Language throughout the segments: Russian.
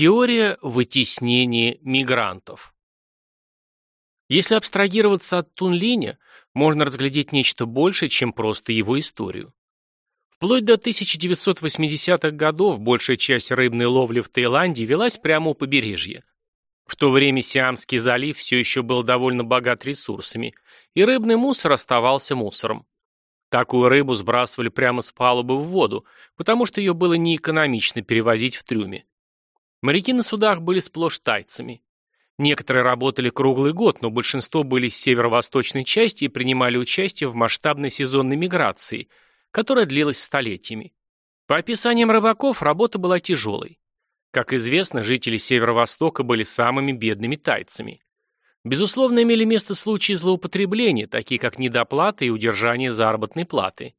Теория вытеснения мигрантов. Если абстрагироваться от Тунлиня, можно разглядеть нечто большее, чем просто его историю. Вплоть до 1980-х годов большая часть рыбной ловли в Таиланде велась прямо у побережья. В то время Сиамский залив все еще был довольно богат ресурсами, и рыбный мусор оставался мусором. Такую рыбу сбрасывали прямо с палубы в воду, потому что ее было неэкономично перевозить в трюме. Моряки на судах были сплошь тайцами. Некоторые работали круглый год, но большинство были с северо-восточной части и принимали участие в масштабной сезонной миграции, которая длилась столетиями. По описаниям рыбаков, работа была тяжелой. Как известно, жители Северо-Востока были самыми бедными тайцами. Безусловно, имели место случаи злоупотребления, такие как недоплата и удержание заработной платы.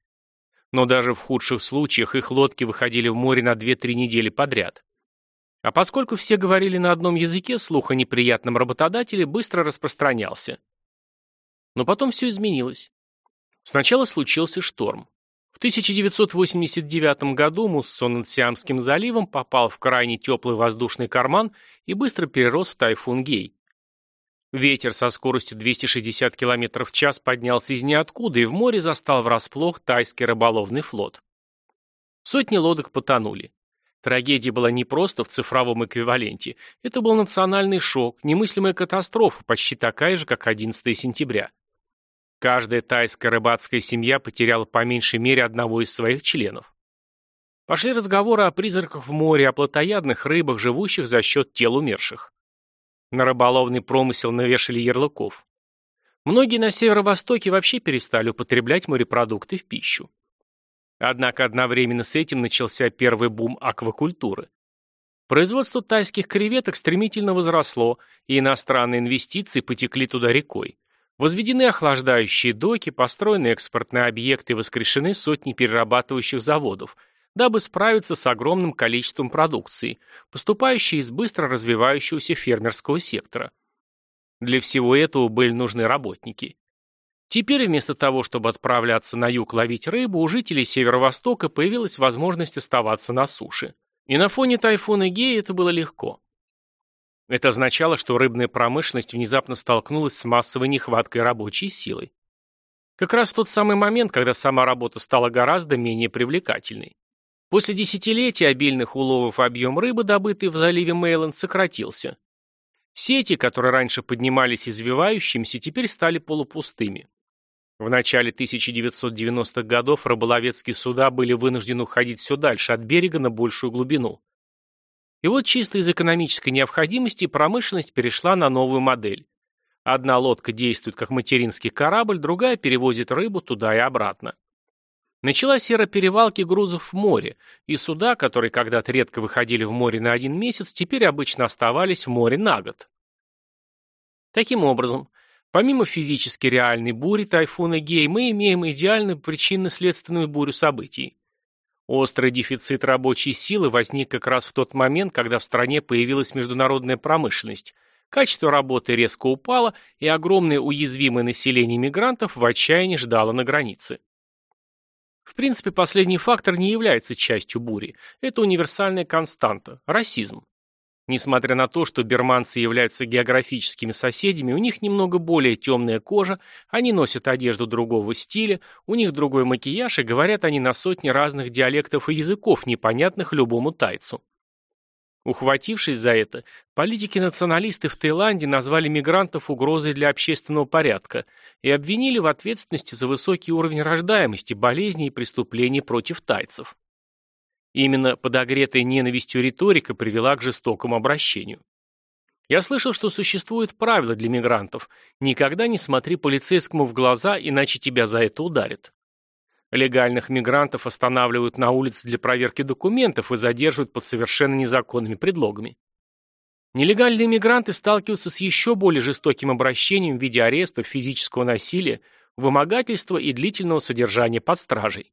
Но даже в худших случаях их лодки выходили в море на 2-3 недели подряд. А поскольку все говорили на одном языке, слух о неприятном работодателе быстро распространялся. Но потом все изменилось. Сначала случился шторм. В 1989 году муссон над Сиамским заливом попал в крайне теплый воздушный карман и быстро перерос в тайфун Гей. Ветер со скоростью 260 км в час поднялся из ниоткуда и в море застал врасплох тайский рыболовный флот. Сотни лодок потонули. Трагедия была не просто в цифровом эквиваленте. Это был национальный шок, немыслимая катастрофа, почти такая же, как 11 сентября. Каждая тайская рыбацкая семья потеряла по меньшей мере одного из своих членов. Пошли разговоры о призраках в море, о плотоядных рыбах, живущих за счет тел умерших. На рыболовный промысел навешали ярлыков. Многие на северо-востоке вообще перестали употреблять морепродукты в пищу. Однако одновременно с этим начался первый бум аквакультуры. Производство тайских креветок стремительно возросло, и иностранные инвестиции потекли туда рекой. Возведены охлаждающие доки, построены экспортные объекты и воскрешены сотни перерабатывающих заводов, дабы справиться с огромным количеством продукции, поступающей из быстро развивающегося фермерского сектора. Для всего этого были нужны работники. Теперь вместо того, чтобы отправляться на юг ловить рыбу, у жителей Северо-Востока появилась возможность оставаться на суше. И на фоне тайфуна Геи это было легко. Это означало, что рыбная промышленность внезапно столкнулась с массовой нехваткой рабочей силы. Как раз в тот самый момент, когда сама работа стала гораздо менее привлекательной. После десятилетий обильных уловов объем рыбы, добытый в заливе Мейланд, сократился. Сети, которые раньше поднимались извивающимися, теперь стали полупустыми. В начале 1990-х годов рыболовецкие суда были вынуждены уходить все дальше от берега на большую глубину. И вот чисто из экономической необходимости промышленность перешла на новую модель. Одна лодка действует как материнский корабль, другая перевозит рыбу туда и обратно. Началась эра перевалки грузов в море, и суда, которые когда-то редко выходили в море на один месяц, теперь обычно оставались в море на год. Таким образом, Помимо физически реальной бури тайфуна Гей, мы имеем идеальную причинно-следственную бурю событий. Острый дефицит рабочей силы возник как раз в тот момент, когда в стране появилась международная промышленность. Качество работы резко упало, и огромное уязвимое население мигрантов в отчаянии ждало на границе. В принципе, последний фактор не является частью бури. Это универсальная константа – расизм. Несмотря на то, что берманцы являются географическими соседями, у них немного более темная кожа, они носят одежду другого стиля, у них другой макияж, и говорят они на сотни разных диалектов и языков, непонятных любому тайцу. Ухватившись за это, политики-националисты в Таиланде назвали мигрантов угрозой для общественного порядка и обвинили в ответственности за высокий уровень рождаемости, болезней и преступлений против тайцев. Именно подогретая ненавистью риторика привела к жестокому обращению. Я слышал, что существует правило для мигрантов «никогда не смотри полицейскому в глаза, иначе тебя за это ударят». Легальных мигрантов останавливают на улице для проверки документов и задерживают под совершенно незаконными предлогами. Нелегальные мигранты сталкиваются с еще более жестоким обращением в виде арестов, физического насилия, вымогательства и длительного содержания под стражей.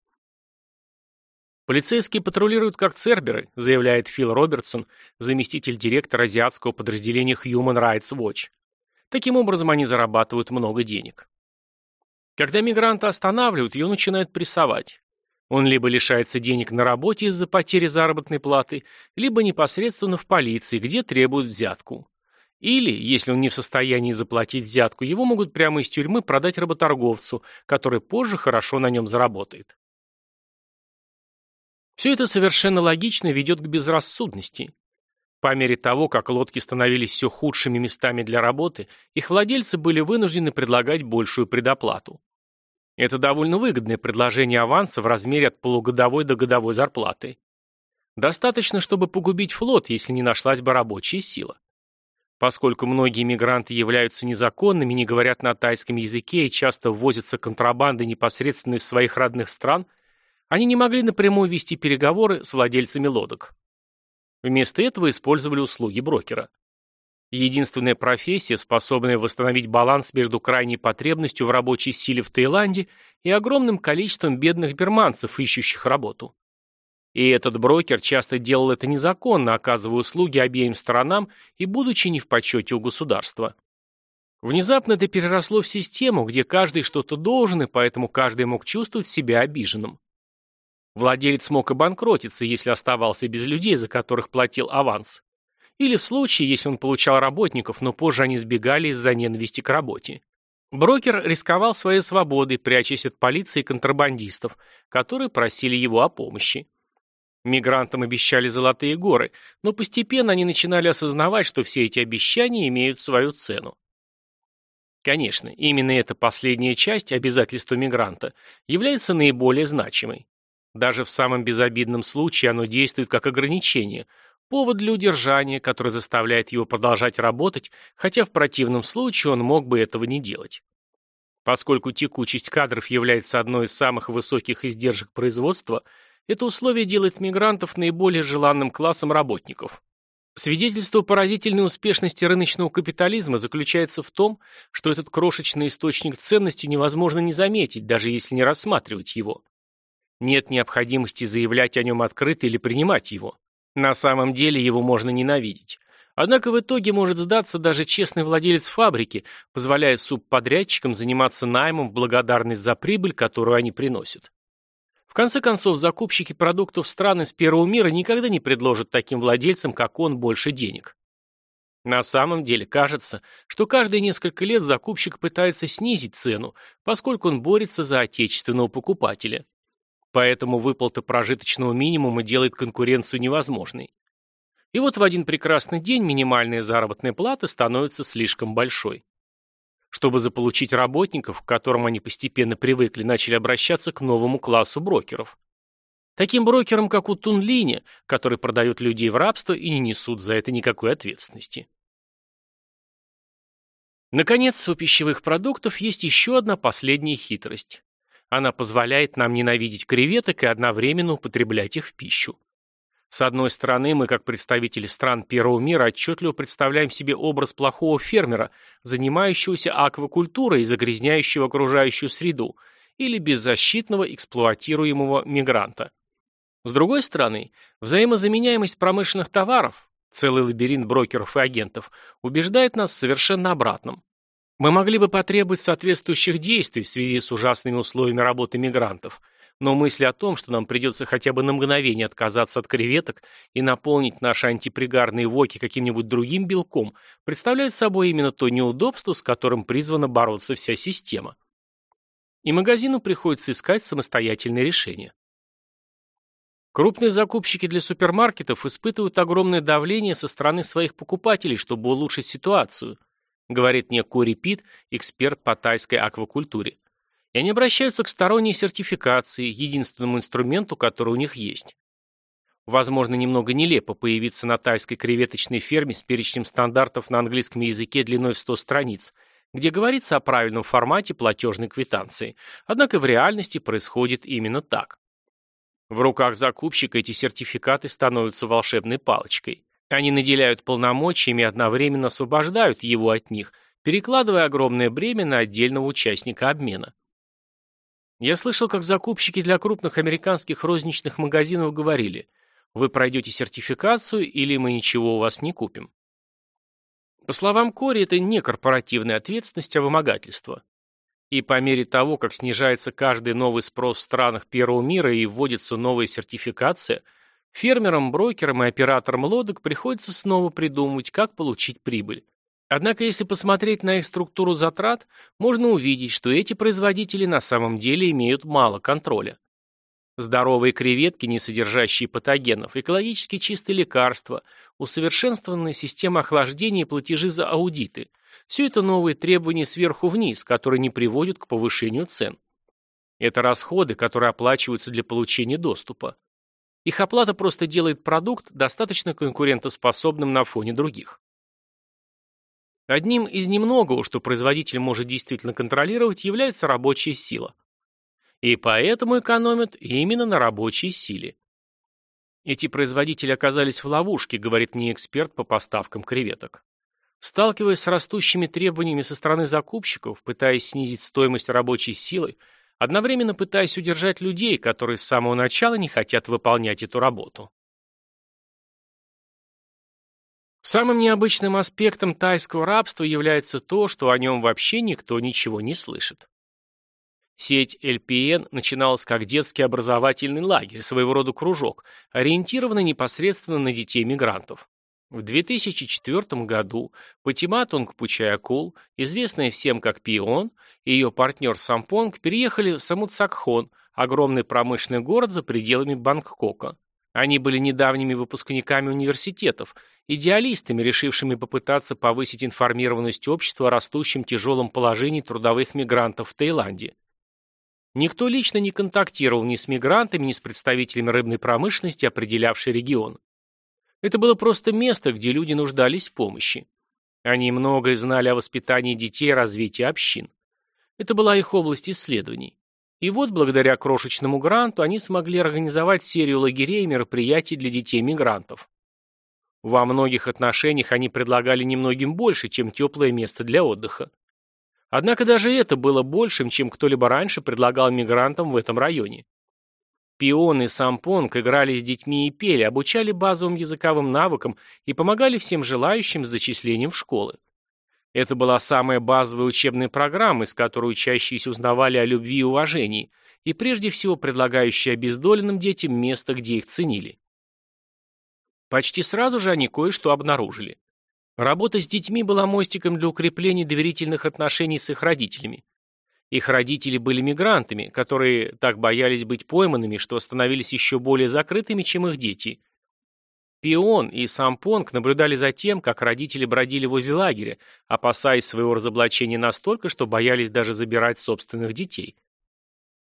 «Полицейские патрулируют как церберы», заявляет Фил Робертсон, заместитель директора азиатского подразделения Human Rights Watch. Таким образом, они зарабатывают много денег. Когда мигранта останавливают, ее начинают прессовать. Он либо лишается денег на работе из-за потери заработной платы, либо непосредственно в полиции, где требуют взятку. Или, если он не в состоянии заплатить взятку, его могут прямо из тюрьмы продать работорговцу, который позже хорошо на нем заработает. Все это совершенно логично ведет к безрассудности. По мере того, как лодки становились все худшими местами для работы, их владельцы были вынуждены предлагать большую предоплату. Это довольно выгодное предложение аванса в размере от полугодовой до годовой зарплаты. Достаточно, чтобы погубить флот, если не нашлась бы рабочая сила. Поскольку многие мигранты являются незаконными, не говорят на тайском языке и часто ввозятся контрабандой непосредственно из своих родных стран, они не могли напрямую вести переговоры с владельцами лодок. Вместо этого использовали услуги брокера. Единственная профессия, способная восстановить баланс между крайней потребностью в рабочей силе в Таиланде и огромным количеством бедных берманцев, ищущих работу. И этот брокер часто делал это незаконно, оказывая услуги обеим сторонам и будучи не в почете у государства. Внезапно это переросло в систему, где каждый что-то должен, и поэтому каждый мог чувствовать себя обиженным. Владелец мог обанкротиться, если оставался без людей, за которых платил аванс. Или в случае, если он получал работников, но позже они сбегали из-за ненависти к работе. Брокер рисковал своей свободой, прячась от полиции и контрабандистов, которые просили его о помощи. Мигрантам обещали золотые горы, но постепенно они начинали осознавать, что все эти обещания имеют свою цену. Конечно, именно эта последняя часть обязательства мигранта является наиболее значимой. Даже в самом безобидном случае оно действует как ограничение, повод для удержания, который заставляет его продолжать работать, хотя в противном случае он мог бы этого не делать. Поскольку текучесть кадров является одной из самых высоких издержек производства, это условие делает мигрантов наиболее желанным классом работников. Свидетельство поразительной успешности рыночного капитализма заключается в том, что этот крошечный источник ценности невозможно не заметить, даже если не рассматривать его. Нет необходимости заявлять о нем открыто или принимать его. На самом деле его можно ненавидеть. Однако в итоге может сдаться даже честный владелец фабрики, позволяя субподрядчикам заниматься наймом в благодарность за прибыль, которую они приносят. В конце концов, закупщики продуктов стран из первого мира никогда не предложат таким владельцам, как он, больше денег. На самом деле кажется, что каждые несколько лет закупщик пытается снизить цену, поскольку он борется за отечественного покупателя. Поэтому выплата прожиточного минимума делает конкуренцию невозможной. И вот в один прекрасный день минимальная заработная плата становится слишком большой. Чтобы заполучить работников, к которым они постепенно привыкли, начали обращаться к новому классу брокеров. Таким брокерам, как у Тунлиня, которые продают людей в рабство и не несут за это никакой ответственности. Наконец, у пищевых продуктов есть еще одна последняя хитрость. Она позволяет нам ненавидеть креветок и одновременно употреблять их в пищу. С одной стороны, мы, как представители стран Первого мира, отчетливо представляем себе образ плохого фермера, занимающегося аквакультурой и загрязняющего окружающую среду, или беззащитного эксплуатируемого мигранта. С другой стороны, взаимозаменяемость промышленных товаров, целый лабиринт брокеров и агентов, убеждает нас в совершенно обратном. Мы могли бы потребовать соответствующих действий в связи с ужасными условиями работы мигрантов, но мысль о том, что нам придется хотя бы на мгновение отказаться от креветок и наполнить наши антипригарные воки каким-нибудь другим белком, представляет собой именно то неудобство, с которым призвана бороться вся система. И магазину приходится искать самостоятельные решения. Крупные закупщики для супермаркетов испытывают огромное давление со стороны своих покупателей, чтобы улучшить ситуацию – говорит мне Кори Пит, эксперт по тайской аквакультуре. И они обращаются к сторонней сертификации, единственному инструменту, который у них есть. Возможно, немного нелепо появиться на тайской креветочной ферме с перечнем стандартов на английском языке длиной в 100 страниц, где говорится о правильном формате платежной квитанции. Однако в реальности происходит именно так. В руках закупщика эти сертификаты становятся волшебной палочкой. Они наделяют полномочиями и одновременно освобождают его от них, перекладывая огромное бремя на отдельного участника обмена. Я слышал, как закупщики для крупных американских розничных магазинов говорили, вы пройдете сертификацию или мы ничего у вас не купим. По словам Кори, это не корпоративная ответственность, а вымогательство. И по мере того, как снижается каждый новый спрос в странах первого мира и вводится новая сертификация, фермерам, брокерам и операторам лодок приходится снова придумывать, как получить прибыль. Однако, если посмотреть на их структуру затрат, можно увидеть, что эти производители на самом деле имеют мало контроля. Здоровые креветки, не содержащие патогенов, экологически чистые лекарства, усовершенствованная система охлаждения и платежи за аудиты – все это новые требования сверху вниз, которые не приводят к повышению цен. Это расходы, которые оплачиваются для получения доступа. Их оплата просто делает продукт достаточно конкурентоспособным на фоне других. Одним из немногого, что производитель может действительно контролировать, является рабочая сила. И поэтому экономят именно на рабочей силе. Эти производители оказались в ловушке, говорит мне эксперт по поставкам креветок. Сталкиваясь с растущими требованиями со стороны закупщиков, пытаясь снизить стоимость рабочей силы, одновременно пытаясь удержать людей, которые с самого начала не хотят выполнять эту работу. Самым необычным аспектом тайского рабства является то, что о нем вообще никто ничего не слышит. Сеть LPN начиналась как детский образовательный лагерь, своего рода кружок, ориентированный непосредственно на детей-мигрантов. В 2004 году Патима Тунгпучаякул, известная всем как Пион, и ее партнер Сампонг переехали в Самутсакхон, огромный промышленный город за пределами Бангкока. Они были недавними выпускниками университетов, идеалистами, решившими попытаться повысить информированность общества о растущем тяжелом положении трудовых мигрантов в Таиланде. Никто лично не контактировал ни с мигрантами, ни с представителями рыбной промышленности, определявшей регион. Это было просто место, где люди нуждались в помощи. Они многое знали о воспитании детей и развитии общин. Это была их область исследований. И вот, благодаря крошечному гранту, они смогли организовать серию лагерей и мероприятий для детей-мигрантов. Во многих отношениях они предлагали немногим больше, чем теплое место для отдыха. Однако даже это было большим, чем кто-либо раньше предлагал мигрантам в этом районе. Пион и Сампонг играли с детьми и пели, обучали базовым языковым навыкам и помогали всем желающим с зачислением в школы. Это была самая базовая учебная программа, из которой учащиеся узнавали о любви и уважении, и прежде всего предлагающая обездоленным детям место, где их ценили. Почти сразу же они кое-что обнаружили. Работа с детьми была мостиком для укрепления доверительных отношений с их родителями. Их родители были мигрантами, которые так боялись быть пойманными, что становились еще более закрытыми, чем их дети. Пион и сам Понг наблюдали за тем, как родители бродили возле лагеря, опасаясь своего разоблачения настолько, что боялись даже забирать собственных детей.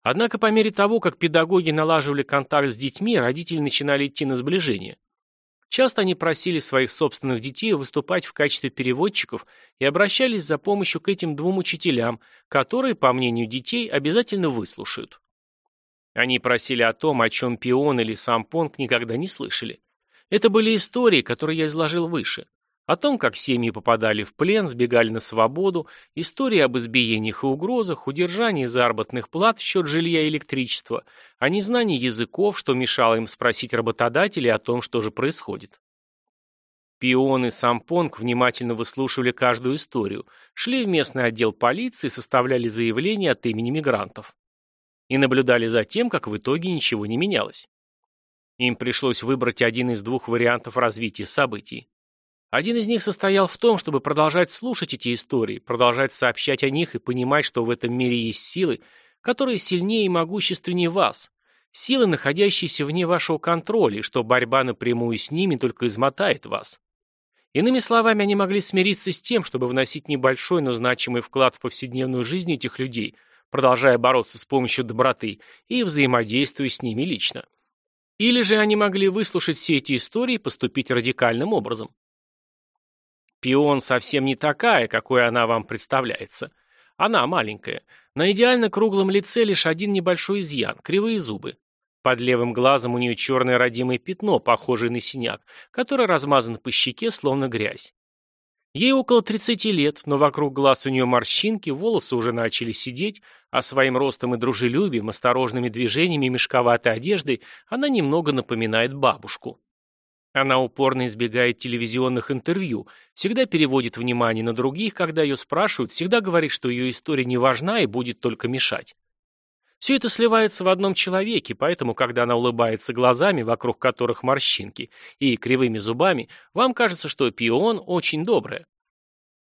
Однако по мере того, как педагоги налаживали контакт с детьми, родители начинали идти на сближение. Часто они просили своих собственных детей выступать в качестве переводчиков и обращались за помощью к этим двум учителям, которые, по мнению детей, обязательно выслушают. Они просили о том, о чем Пион или сам Понг никогда не слышали. Это были истории, которые я изложил выше. О том, как семьи попадали в плен, сбегали на свободу, истории об избиениях и угрозах, удержании заработных плат в счет жилья и электричества, о незнании языков, что мешало им спросить работодателей о том, что же происходит. Пион и Сампонг внимательно выслушивали каждую историю, шли в местный отдел полиции, составляли заявления от имени мигрантов. И наблюдали за тем, как в итоге ничего не менялось. Им пришлось выбрать один из двух вариантов развития событий. Один из них состоял в том, чтобы продолжать слушать эти истории, продолжать сообщать о них и понимать, что в этом мире есть силы, которые сильнее и могущественнее вас, силы, находящиеся вне вашего контроля, и что борьба напрямую с ними только измотает вас. Иными словами, они могли смириться с тем, чтобы вносить небольшой, но значимый вклад в повседневную жизнь этих людей, продолжая бороться с помощью доброты и взаимодействуя с ними лично. Или же они могли выслушать все эти истории и поступить радикальным образом. Пион совсем не такая, какой она вам представляется. Она маленькая. На идеально круглом лице лишь один небольшой изъян – кривые зубы. Под левым глазом у нее черное родимое пятно, похожее на синяк, которое размазано по щеке, словно грязь. Ей около 30 лет, но вокруг глаз у нее морщинки, волосы уже начали сидеть, а своим ростом и дружелюбием, осторожными движениями и мешковатой одеждой она немного напоминает бабушку. Она упорно избегает телевизионных интервью, всегда переводит внимание на других, когда ее спрашивают, всегда говорит, что ее история не важна и будет только мешать. Все это сливается в одном человеке, поэтому, когда она улыбается глазами, вокруг которых морщинки, и кривыми зубами, вам кажется, что пион очень добрая.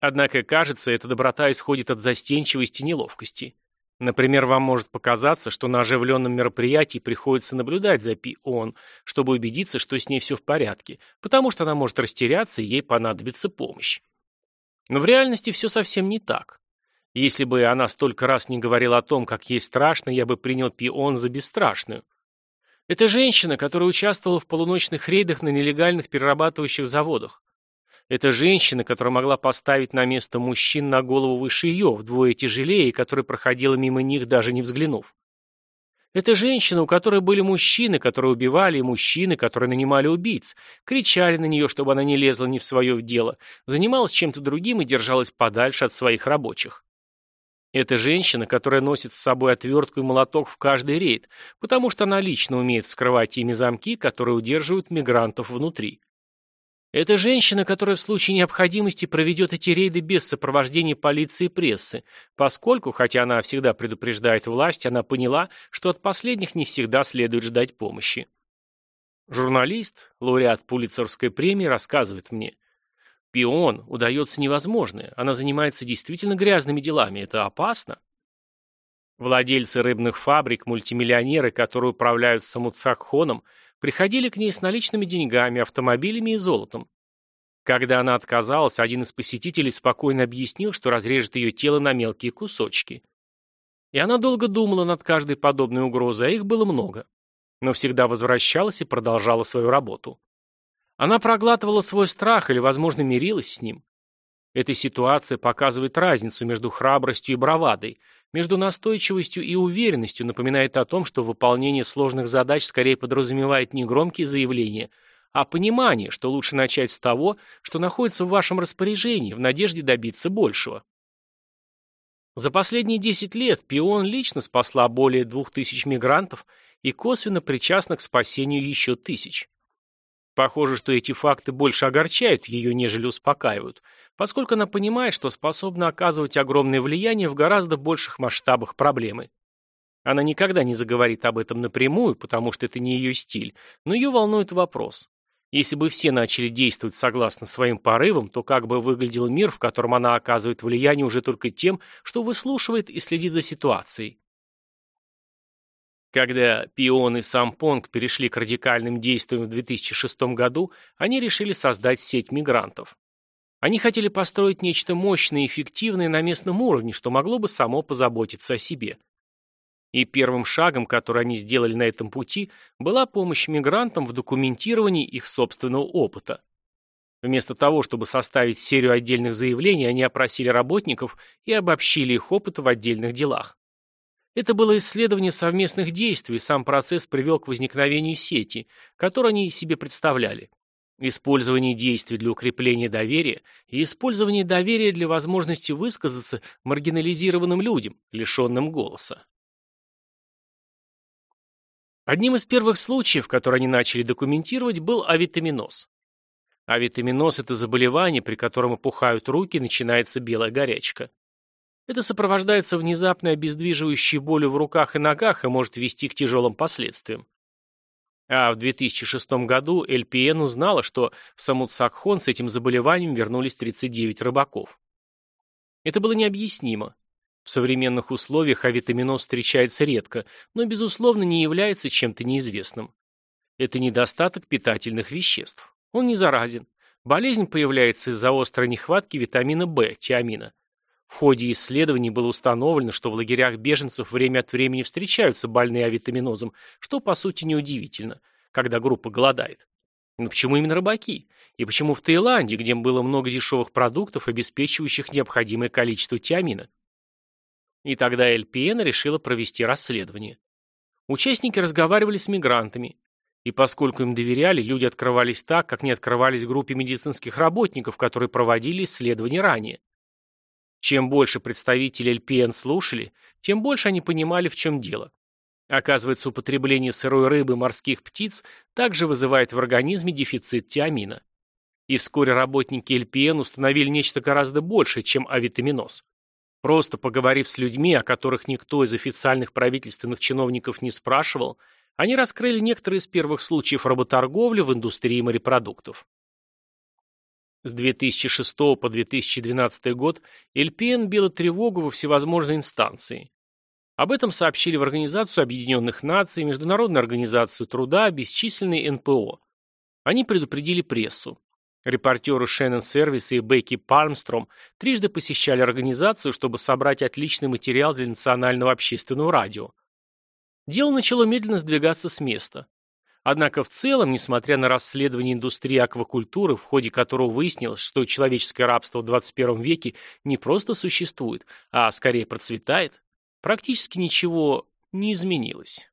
Однако, кажется, эта доброта исходит от застенчивости и неловкости. Например, вам может показаться, что на оживленном мероприятии приходится наблюдать за Пи-Он, чтобы убедиться, что с ней все в порядке, потому что она может растеряться и ей понадобится помощь. Но в реальности все совсем не так. Если бы она столько раз не говорила о том, как ей страшно, я бы принял Пи-Он за бесстрашную. Это женщина, которая участвовала в полуночных рейдах на нелегальных перерабатывающих заводах. Это женщина, которая могла поставить на место мужчин на голову выше ее, вдвое тяжелее, и которая проходила мимо них, даже не взглянув. Это женщина, у которой были мужчины, которые убивали, и мужчины, которые нанимали убийц, кричали на нее, чтобы она не лезла ни в свое дело, занималась чем-то другим и держалась подальше от своих рабочих. Это женщина, которая носит с собой отвертку и молоток в каждый рейд, потому что она лично умеет вскрывать ими замки, которые удерживают мигрантов внутри. Это женщина, которая в случае необходимости проведет эти рейды без сопровождения полиции и прессы, поскольку, хотя она всегда предупреждает власть, она поняла, что от последних не всегда следует ждать помощи. Журналист, лауреат Пулитцерской премии, рассказывает мне. Пион удается невозможное, она занимается действительно грязными делами, это опасно. Владельцы рыбных фабрик, мультимиллионеры, которые управляют Самуцакхоном, приходили к ней с наличными деньгами, автомобилями и золотом. Когда она отказалась, один из посетителей спокойно объяснил, что разрежет ее тело на мелкие кусочки. И она долго думала над каждой подобной угрозой, а их было много. Но всегда возвращалась и продолжала свою работу. Она проглатывала свой страх или, возможно, мирилась с ним. Эта ситуация показывает разницу между храбростью и бравадой, между настойчивостью и уверенностью напоминает о том, что выполнение сложных задач скорее подразумевает не громкие заявления, а понимание, что лучше начать с того, что находится в вашем распоряжении, в надежде добиться большего. За последние 10 лет Пион лично спасла более 2000 мигрантов и косвенно причастна к спасению еще тысяч. Похоже, что эти факты больше огорчают ее, нежели успокаивают, поскольку она понимает, что способна оказывать огромное влияние в гораздо больших масштабах проблемы. Она никогда не заговорит об этом напрямую, потому что это не ее стиль, но ее волнует вопрос. Если бы все начали действовать согласно своим порывам, то как бы выглядел мир, в котором она оказывает влияние уже только тем, что выслушивает и следит за ситуацией. Когда Пион и Сампонг перешли к радикальным действиям в 2006 году, они решили создать сеть мигрантов. Они хотели построить нечто мощное и эффективное на местном уровне, что могло бы само позаботиться о себе. И первым шагом, который они сделали на этом пути, была помощь мигрантам в документировании их собственного опыта. Вместо того, чтобы составить серию отдельных заявлений, они опросили работников и обобщили их опыт в отдельных делах. Это было исследование совместных действий, сам процесс привел к возникновению сети, которую они себе представляли. Использование действий для укрепления доверия и использование доверия для возможности высказаться маргинализированным людям, лишенным голоса. Одним из первых случаев, которые они начали документировать, был авитаминоз. Авитаминоз – это заболевание, при котором опухают руки и начинается белая горячка. Это сопровождается внезапной обездвиживающей болью в руках и ногах и может вести к тяжелым последствиям. А в 2006 году ЛПН узнала, что в Самут-Сакхон с этим заболеванием вернулись 39 рыбаков. Это было необъяснимо. В современных условиях авитаминоз встречается редко, но, безусловно, не является чем-то неизвестным. Это недостаток питательных веществ. Он не заразен. Болезнь появляется из-за острой нехватки витамина В, тиамина. В ходе исследований было установлено, что в лагерях беженцев время от времени встречаются больные авитаминозом, что по сути неудивительно, когда группа голодает. Но почему именно рыбаки? И почему в Таиланде, где было много дешевых продуктов, обеспечивающих необходимое количество тиамина? И тогда ЛПН решила провести расследование. Участники разговаривали с мигрантами. И поскольку им доверяли, люди открывались так, как не открывались группе медицинских работников, которые проводили исследования ранее. Чем больше представители ЛПН слушали, тем больше они понимали, в чем дело. Оказывается, употребление сырой рыбы морских птиц также вызывает в организме дефицит тиамина. И вскоре работники ЛПН установили нечто гораздо большее, чем авитаминоз. Просто поговорив с людьми, о которых никто из официальных правительственных чиновников не спрашивал, они раскрыли некоторые из первых случаев работорговли в индустрии морепродуктов. С 2006 по 2012 год ЛПН била тревогу во всевозможные инстанции. Об этом сообщили в Организацию Объединенных Наций, Международную Организацию Труда, бесчисленные НПО. Они предупредили прессу. Репортеры Шеннон Сервис и Бекки Пальмстром трижды посещали организацию, чтобы собрать отличный материал для национального общественного радио. Дело начало медленно сдвигаться с места. Однако в целом, несмотря на расследование индустрии аквакультуры, в ходе которого выяснилось, что человеческое рабство в 21 веке не просто существует, а скорее процветает, практически ничего не изменилось.